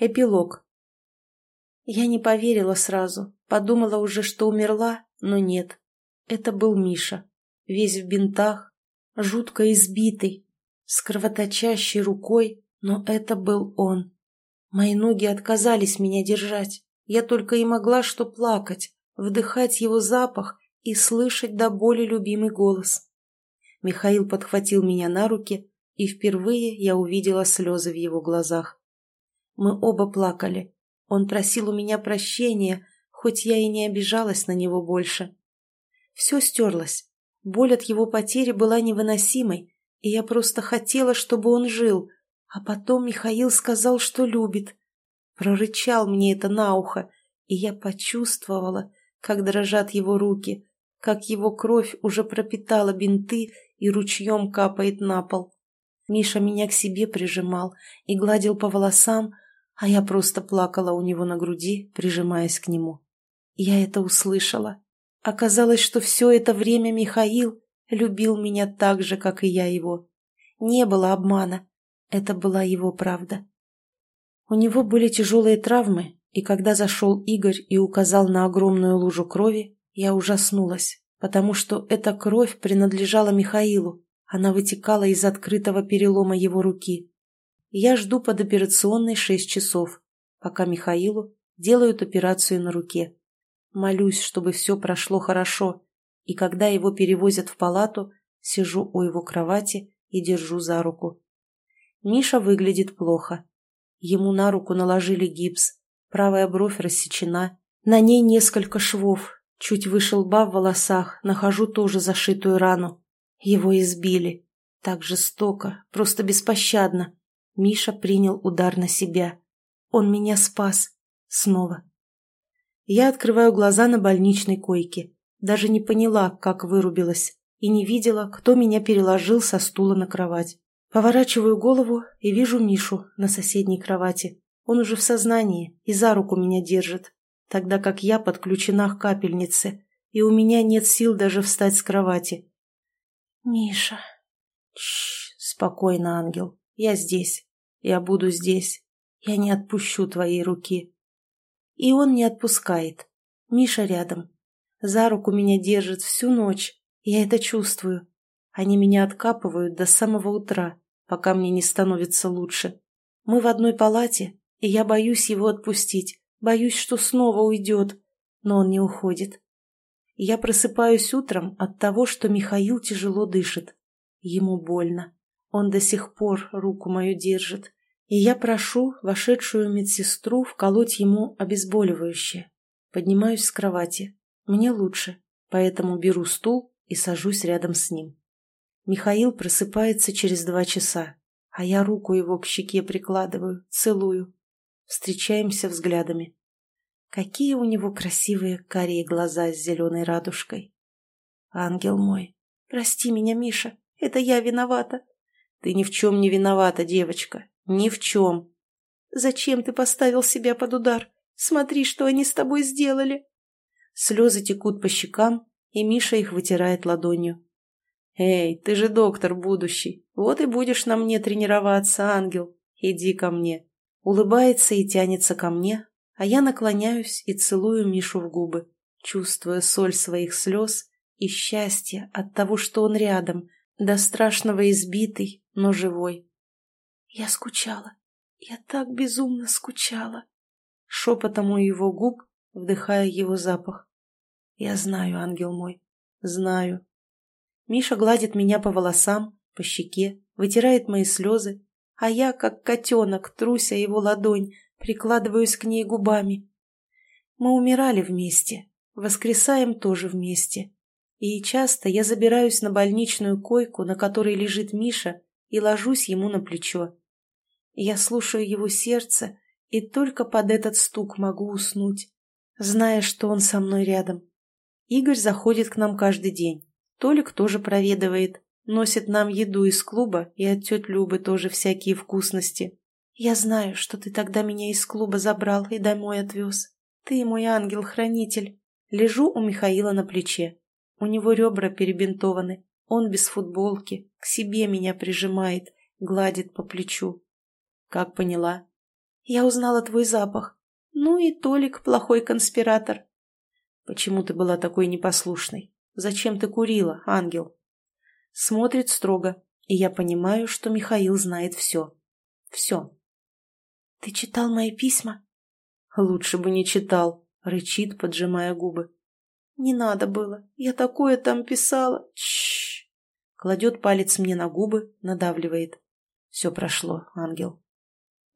Эпилог. Я не поверила сразу, подумала уже, что умерла, но нет. Это был Миша, весь в бинтах, жутко избитый, с кровоточащей рукой, но это был он. Мои ноги отказались меня держать. Я только и могла что плакать, вдыхать его запах и слышать до боли любимый голос. Михаил подхватил меня на руки, и впервые я увидела слезы в его глазах. Мы оба плакали. Он просил у меня прощения, хоть я и не обижалась на него больше. Все стерлось. Боль от его потери была невыносимой, и я просто хотела, чтобы он жил. А потом Михаил сказал, что любит. Прорычал мне это на ухо, и я почувствовала, как дрожат его руки, как его кровь уже пропитала бинты и ручьем капает на пол. Миша меня к себе прижимал и гладил по волосам, а я просто плакала у него на груди, прижимаясь к нему. Я это услышала. Оказалось, что все это время Михаил любил меня так же, как и я его. Не было обмана. Это была его правда. У него были тяжелые травмы, и когда зашел Игорь и указал на огромную лужу крови, я ужаснулась, потому что эта кровь принадлежала Михаилу, она вытекала из открытого перелома его руки. Я жду под операционной шесть часов, пока Михаилу делают операцию на руке. Молюсь, чтобы все прошло хорошо, и когда его перевозят в палату, сижу у его кровати и держу за руку. Миша выглядит плохо. Ему на руку наложили гипс, правая бровь рассечена, на ней несколько швов, чуть выше лба в волосах нахожу тоже зашитую рану. Его избили. Так жестоко, просто беспощадно. Миша принял удар на себя. Он меня спас. Снова. Я открываю глаза на больничной койке. Даже не поняла, как вырубилась. И не видела, кто меня переложил со стула на кровать. Поворачиваю голову и вижу Мишу на соседней кровати. Он уже в сознании и за руку меня держит, тогда как я подключена к капельнице, и у меня нет сил даже встать с кровати. «Миша...» Чш, спокойно, ангел. Я здесь. Я буду здесь. Я не отпущу твоей руки. И он не отпускает. Миша рядом. За руку меня держит всю ночь. Я это чувствую. Они меня откапывают до самого утра, пока мне не становится лучше. Мы в одной палате, и я боюсь его отпустить. Боюсь, что снова уйдет. Но он не уходит. Я просыпаюсь утром от того, что Михаил тяжело дышит. Ему больно. Он до сих пор руку мою держит. И я прошу вошедшую медсестру вколоть ему обезболивающее. Поднимаюсь с кровати. Мне лучше, поэтому беру стул и сажусь рядом с ним. Михаил просыпается через два часа, а я руку его к щеке прикладываю, целую. Встречаемся взглядами. Какие у него красивые карие глаза с зеленой радужкой. Ангел мой, прости меня, Миша, это я виновата. Ты ни в чем не виновата, девочка, ни в чем. Зачем ты поставил себя под удар? Смотри, что они с тобой сделали. Слезы текут по щекам, и Миша их вытирает ладонью. «Эй, ты же доктор будущий, вот и будешь на мне тренироваться, ангел. Иди ко мне». Улыбается и тянется ко мне, а я наклоняюсь и целую Мишу в губы, чувствуя соль своих слез и счастье от того, что он рядом, до страшного избитый, но живой. Я скучала, я так безумно скучала. Шепотом у его губ, вдыхая его запах. Я знаю, ангел мой, знаю. Миша гладит меня по волосам, по щеке, вытирает мои слезы, а я, как котенок, труся его ладонь, прикладываюсь к ней губами. Мы умирали вместе, воскресаем тоже вместе. И часто я забираюсь на больничную койку, на которой лежит Миша, и ложусь ему на плечо. Я слушаю его сердце, и только под этот стук могу уснуть, зная, что он со мной рядом. Игорь заходит к нам каждый день. Толик тоже проведывает, носит нам еду из клуба и от тети Любы тоже всякие вкусности. Я знаю, что ты тогда меня из клуба забрал и домой отвез. Ты мой ангел-хранитель. Лежу у Михаила на плече. У него ребра перебинтованы. Он без футболки, к себе меня прижимает, гладит по плечу. Как поняла? Я узнала твой запах. Ну и Толик плохой конспиратор. Почему ты была такой непослушной? Зачем ты курила, ангел? Смотрит строго, и я понимаю, что Михаил знает все. Все. Ты читал мои письма? Лучше бы не читал, рычит, поджимая губы. Не надо было, я такое там писала. Чш. Кладет палец мне на губы, надавливает. Все прошло, ангел.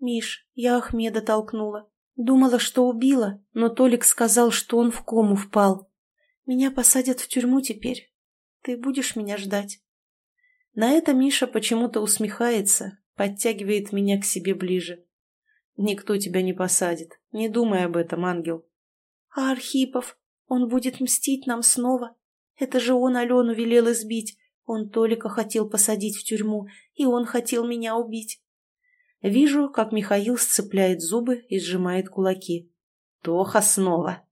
Миш, я Ахмеда толкнула. Думала, что убила, но Толик сказал, что он в кому впал. Меня посадят в тюрьму теперь. Ты будешь меня ждать? На это Миша почему-то усмехается, подтягивает меня к себе ближе. Никто тебя не посадит. Не думай об этом, ангел. А Архипов? Он будет мстить нам снова? Это же он Алену велел избить. Он Толика хотел посадить в тюрьму, и он хотел меня убить. Вижу, как Михаил сцепляет зубы и сжимает кулаки. Тоха снова.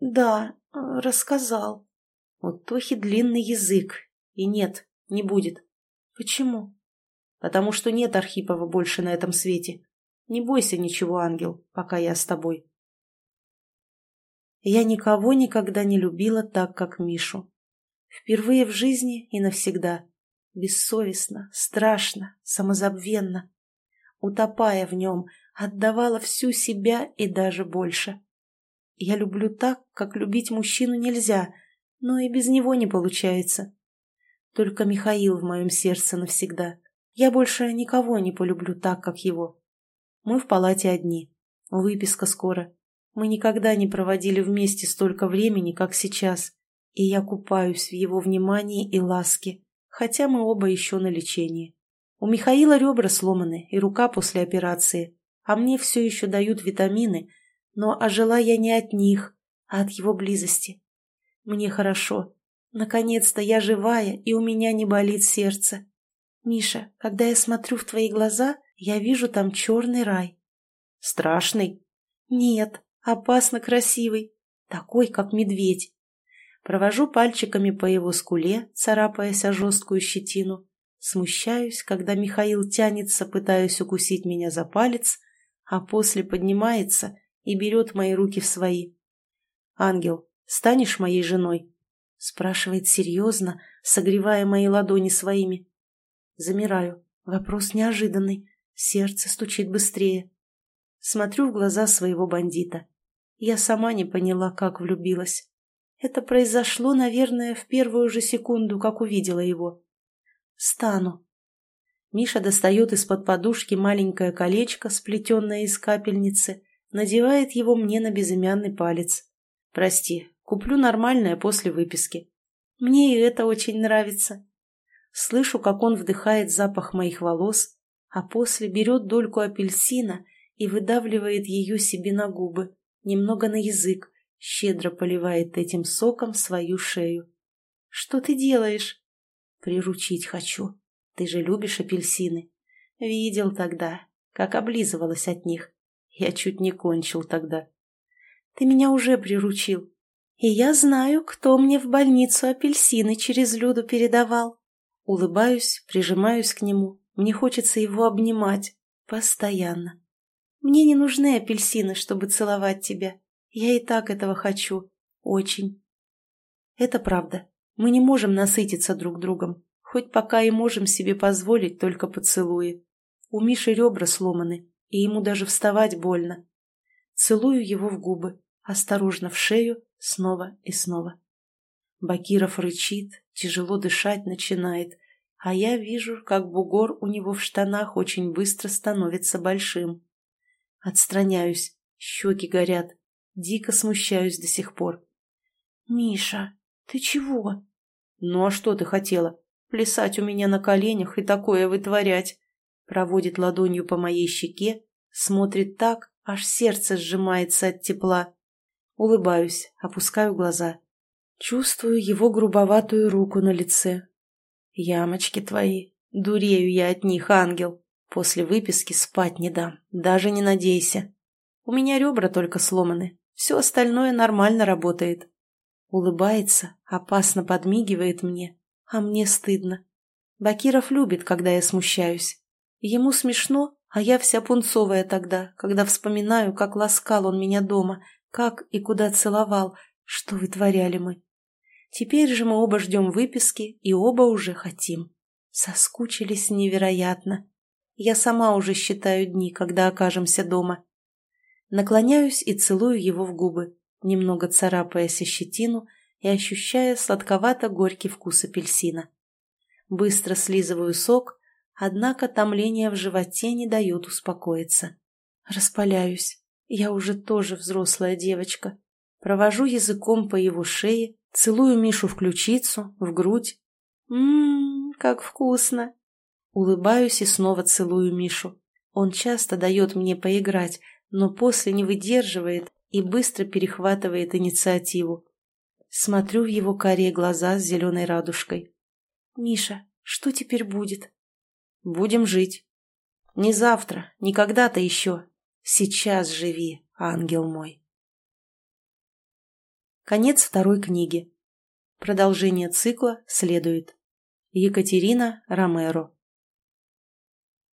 Да, рассказал. У Тохи длинный язык. И нет, не будет. Почему? Потому что нет Архипова больше на этом свете. Не бойся ничего, ангел, пока я с тобой. Я никого никогда не любила так, как Мишу. Впервые в жизни и навсегда. Бессовестно, страшно, самозабвенно утопая в нем, отдавала всю себя и даже больше. Я люблю так, как любить мужчину нельзя, но и без него не получается. Только Михаил в моем сердце навсегда. Я больше никого не полюблю так, как его. Мы в палате одни. Выписка скоро. Мы никогда не проводили вместе столько времени, как сейчас. И я купаюсь в его внимании и ласке, хотя мы оба еще на лечении. У Михаила ребра сломаны и рука после операции, а мне все еще дают витамины, но ожила я не от них, а от его близости. Мне хорошо. Наконец-то я живая, и у меня не болит сердце. Миша, когда я смотрю в твои глаза, я вижу там черный рай. Страшный? Нет, опасно красивый. Такой, как медведь. Провожу пальчиками по его скуле, царапаясь о жесткую щетину. Смущаюсь, когда Михаил тянется, пытаясь укусить меня за палец, а после поднимается и берет мои руки в свои. «Ангел, станешь моей женой?» спрашивает серьезно, согревая мои ладони своими. Замираю. Вопрос неожиданный. Сердце стучит быстрее. Смотрю в глаза своего бандита. Я сама не поняла, как влюбилась. Это произошло, наверное, в первую же секунду, как увидела его. Стану. Миша достает из-под подушки маленькое колечко, сплетенное из капельницы, надевает его мне на безымянный палец. Прости, куплю нормальное после выписки. Мне и это очень нравится. Слышу, как он вдыхает запах моих волос, а после берет дольку апельсина и выдавливает ее себе на губы, немного на язык, щедро поливает этим соком свою шею. «Что ты делаешь?» Приручить хочу. Ты же любишь апельсины. Видел тогда, как облизывалась от них. Я чуть не кончил тогда. Ты меня уже приручил. И я знаю, кто мне в больницу апельсины через Люду передавал. Улыбаюсь, прижимаюсь к нему. Мне хочется его обнимать. Постоянно. Мне не нужны апельсины, чтобы целовать тебя. Я и так этого хочу. Очень. Это правда. Мы не можем насытиться друг другом, хоть пока и можем себе позволить только поцелуи. У Миши ребра сломаны, и ему даже вставать больно. Целую его в губы, осторожно в шею, снова и снова. Бакиров рычит, тяжело дышать начинает, а я вижу, как бугор у него в штанах очень быстро становится большим. Отстраняюсь, щеки горят, дико смущаюсь до сих пор. «Миша, «Ты чего?» «Ну а что ты хотела? Плясать у меня на коленях и такое вытворять?» Проводит ладонью по моей щеке, смотрит так, аж сердце сжимается от тепла. Улыбаюсь, опускаю глаза. Чувствую его грубоватую руку на лице. «Ямочки твои, дурею я от них, ангел. После выписки спать не дам, даже не надейся. У меня ребра только сломаны, все остальное нормально работает. Улыбается, опасно подмигивает мне, а мне стыдно. Бакиров любит, когда я смущаюсь. Ему смешно, А я вся пунцовая тогда, когда вспоминаю, как ласкал он меня дома, как и куда целовал, что вытворяли мы. Теперь же мы оба ждем выписки и оба уже хотим. Соскучились невероятно. Я сама уже считаю дни, когда окажемся дома. Наклоняюсь и целую его в губы, немного царапаясь щетину и ощущая сладковато-горький вкус апельсина. Быстро слизываю сок, однако томление в животе не дает успокоиться. Распаляюсь. Я уже тоже взрослая девочка. Провожу языком по его шее, целую Мишу в ключицу, в грудь. Ммм, как вкусно! Улыбаюсь и снова целую Мишу. Он часто дает мне поиграть, но после не выдерживает и быстро перехватывает инициативу. Смотрю в его карие глаза с зеленой радужкой. «Миша, что теперь будет?» «Будем жить. Не завтра, не когда-то еще. Сейчас живи, ангел мой». Конец второй книги. Продолжение цикла следует. Екатерина Ромеро